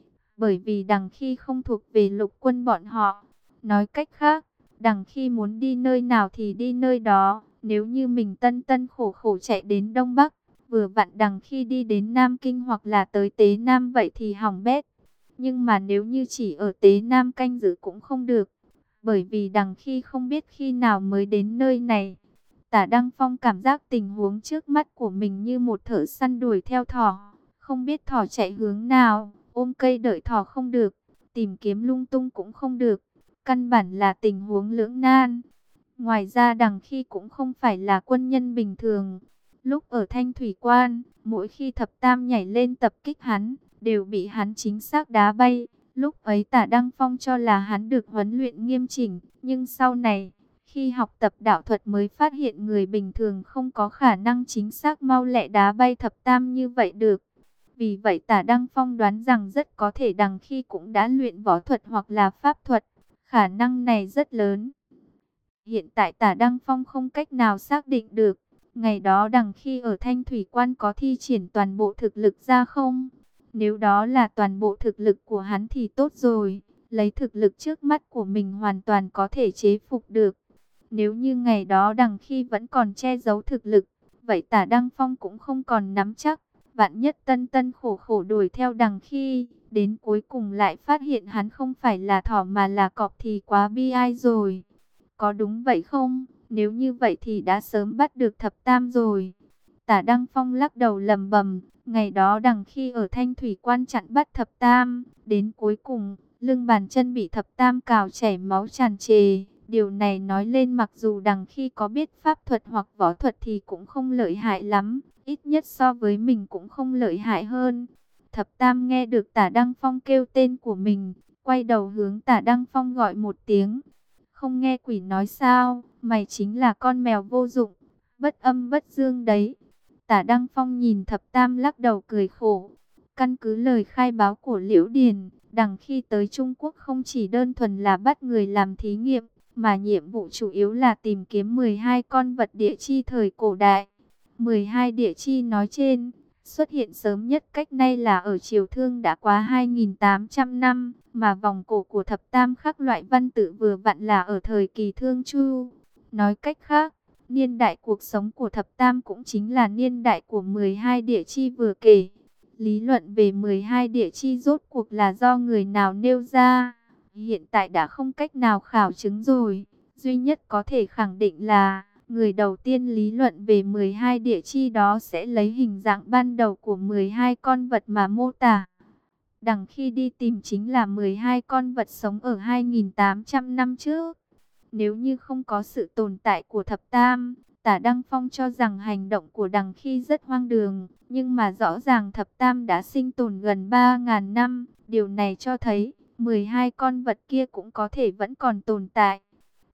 bởi vì đằng khi không thuộc về lục quân bọn họ. Nói cách khác, đằng khi muốn đi nơi nào thì đi nơi đó, nếu như mình tân tân khổ khổ chạy đến Đông Bắc, vừa vặn đằng khi đi đến Nam Kinh hoặc là tới Tế Nam vậy thì hỏng bét. Nhưng mà nếu như chỉ ở Tế Nam canh giữ cũng không được, bởi vì đằng khi không biết khi nào mới đến nơi này. Tả Đăng Phong cảm giác tình huống trước mắt của mình như một thợ săn đuổi theo thỏ, không biết thỏ chạy hướng nào, ôm cây đợi thỏ không được, tìm kiếm lung tung cũng không được, căn bản là tình huống lưỡng nan. Ngoài ra đằng khi cũng không phải là quân nhân bình thường. Lúc ở Thanh Thủy Quan, mỗi khi thập tam nhảy lên tập kích hắn, đều bị hắn chính xác đá bay. Lúc ấy tả Đăng Phong cho là hắn được huấn luyện nghiêm chỉnh, nhưng sau này, khi học tập đạo thuật mới phát hiện người bình thường không có khả năng chính xác mau lẹ đá bay thập tam như vậy được. Vì vậy tả Đăng Phong đoán rằng rất có thể đằng khi cũng đã luyện võ thuật hoặc là pháp thuật, khả năng này rất lớn. Hiện tại tả Đăng Phong không cách nào xác định được, ngày đó đằng khi ở Thanh Thủy Quan có thi triển toàn bộ thực lực ra không? Nếu đó là toàn bộ thực lực của hắn thì tốt rồi, lấy thực lực trước mắt của mình hoàn toàn có thể chế phục được. Nếu như ngày đó đằng khi vẫn còn che giấu thực lực, vậy tả Đăng Phong cũng không còn nắm chắc. Vạn nhất tân tân khổ khổ đuổi theo đằng khi, đến cuối cùng lại phát hiện hắn không phải là thỏ mà là cọp thì quá bi ai rồi. Có đúng vậy không? Nếu như vậy thì đã sớm bắt được thập tam rồi. Tả Đăng Phong lắc đầu lầm bầm, ngày đó đằng khi ở Thanh Thủy quan chặn bắt thập tam, đến cuối cùng, lưng bàn chân bị thập tam cào chảy máu tràn trề. Điều này nói lên mặc dù đằng khi có biết pháp thuật hoặc võ thuật thì cũng không lợi hại lắm, ít nhất so với mình cũng không lợi hại hơn. Thập Tam nghe được tả Đăng Phong kêu tên của mình, quay đầu hướng tả Đăng Phong gọi một tiếng. Không nghe quỷ nói sao, mày chính là con mèo vô dụng, bất âm bất dương đấy. Tả Đăng Phong nhìn Thập Tam lắc đầu cười khổ. Căn cứ lời khai báo của Liễu Điền, đằng khi tới Trung Quốc không chỉ đơn thuần là bắt người làm thí nghiệm, mà nhiệm vụ chủ yếu là tìm kiếm 12 con vật địa chi thời cổ đại. 12 địa chi nói trên, xuất hiện sớm nhất cách nay là ở Triều Thương đã quá 2.800 năm, mà vòng cổ của thập tam khắc loại văn tự vừa vặn là ở thời kỳ Thương Chu. Nói cách khác, niên đại cuộc sống của thập tam cũng chính là niên đại của 12 địa chi vừa kể. Lý luận về 12 địa chi rốt cuộc là do người nào nêu ra, hiện tại đã không cách nào khảo chứng rồi. Duy nhất có thể khẳng định là Người đầu tiên lý luận về 12 địa chi đó sẽ lấy hình dạng ban đầu của 12 con vật mà mô tả. Đằng khi đi tìm chính là 12 con vật sống ở 2.800 năm trước. Nếu như không có sự tồn tại của thập tam, tả Đăng Phong cho rằng hành động của đằng khi rất hoang đường. Nhưng mà rõ ràng thập tam đã sinh tồn gần 3.000 năm. Điều này cho thấy 12 con vật kia cũng có thể vẫn còn tồn tại.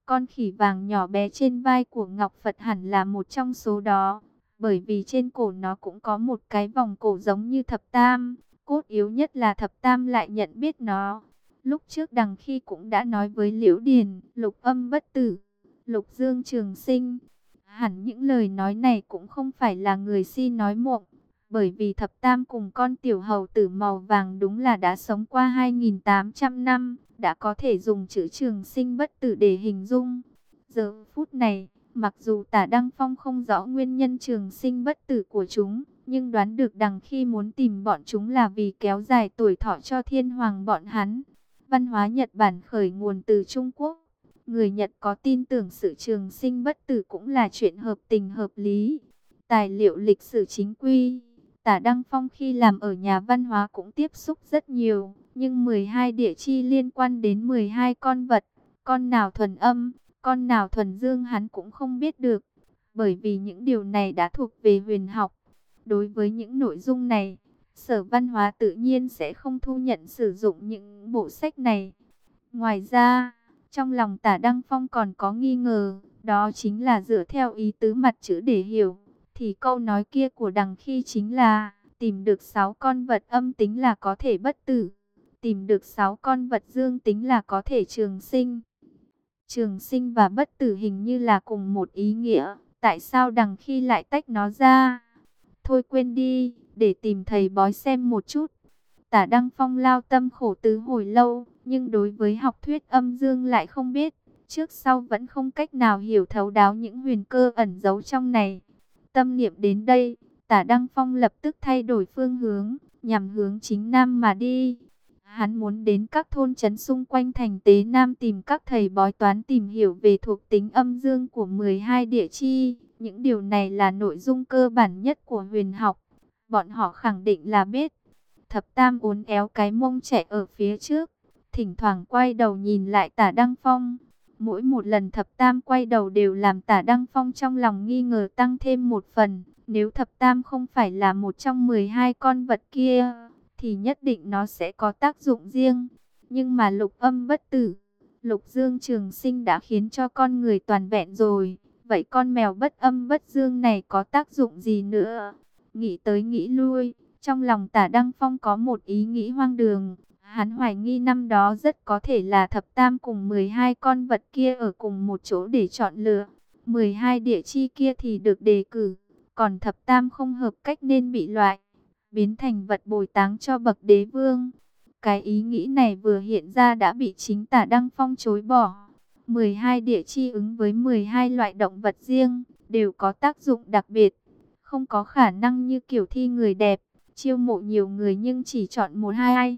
Con khỉ vàng nhỏ bé trên vai của Ngọc Phật hẳn là một trong số đó. bởi vì trên cổ nó cũng có một cái vòng cổ giống như thập tam, cốt yếu nhất là thập tam lại nhận biết nó. Lúc trước đằng khi cũng đã nói với Liễu Điền, lục âm bất tử, lục dương trường sinh. Hẳn những lời nói này cũng không phải là người si nói mộng, bởi vì thập tam cùng con tiểu hầu tử màu vàng đúng là đã sống qua 2.800 năm, đã có thể dùng chữ trường sinh bất tử để hình dung. Giờ phút này, mặc dù tả Đăng Phong không rõ nguyên nhân trường sinh bất tử của chúng, nhưng đoán được đằng khi muốn tìm bọn chúng là vì kéo dài tuổi thọ cho thiên hoàng bọn hắn. Văn hóa Nhật Bản khởi nguồn từ Trung Quốc. Người Nhật có tin tưởng sự trường sinh bất tử cũng là chuyện hợp tình hợp lý. Tài liệu lịch sử chính quy Tả Đăng Phong khi làm ở nhà văn hóa cũng tiếp xúc rất nhiều, nhưng 12 địa chi liên quan đến 12 con vật, con nào thuần âm, con nào thuần dương hắn cũng không biết được, bởi vì những điều này đã thuộc về huyền học. Đối với những nội dung này, Sở Văn hóa tự nhiên sẽ không thu nhận sử dụng những bộ sách này. Ngoài ra, trong lòng tả Đăng Phong còn có nghi ngờ, đó chính là dựa theo ý tứ mặt chữ để hiểu thì câu nói kia của đằng khi chính là tìm được 6 con vật âm tính là có thể bất tử, tìm được 6 con vật dương tính là có thể trường sinh. Trường sinh và bất tử hình như là cùng một ý nghĩa, tại sao đằng khi lại tách nó ra? Thôi quên đi, để tìm thầy bói xem một chút. Tả Đăng Phong lao tâm khổ tứ hồi lâu, nhưng đối với học thuyết âm dương lại không biết, trước sau vẫn không cách nào hiểu thấu đáo những huyền cơ ẩn giấu trong này. Tâm niệm đến đây, tả Đăng Phong lập tức thay đổi phương hướng, nhằm hướng chính Nam mà đi. Hắn muốn đến các thôn trấn xung quanh thành tế Nam tìm các thầy bói toán tìm hiểu về thuộc tính âm dương của 12 địa chi. Những điều này là nội dung cơ bản nhất của huyền học. Bọn họ khẳng định là biết. Thập Tam uốn éo cái mông trẻ ở phía trước. Thỉnh thoảng quay đầu nhìn lại tả Đăng Phong. Mỗi một lần thập tam quay đầu đều làm tả Đăng Phong trong lòng nghi ngờ tăng thêm một phần. Nếu thập tam không phải là một trong 12 con vật kia, thì nhất định nó sẽ có tác dụng riêng. Nhưng mà lục âm bất tử, lục dương trường sinh đã khiến cho con người toàn vẹn rồi. Vậy con mèo bất âm bất dương này có tác dụng gì nữa? Nghĩ tới nghĩ lui, trong lòng tả Đăng Phong có một ý nghĩ hoang đường. Hắn hoài nghi năm đó rất có thể là thập tam cùng 12 con vật kia ở cùng một chỗ để chọn lựa. 12 địa chi kia thì được đề cử, còn thập tam không hợp cách nên bị loại, biến thành vật bồi táng cho bậc đế vương. Cái ý nghĩ này vừa hiện ra đã bị chính tả Đăng Phong chối bỏ. 12 địa chi ứng với 12 loại động vật riêng, đều có tác dụng đặc biệt, không có khả năng như kiểu thi người đẹp, chiêu mộ nhiều người nhưng chỉ chọn một hai ai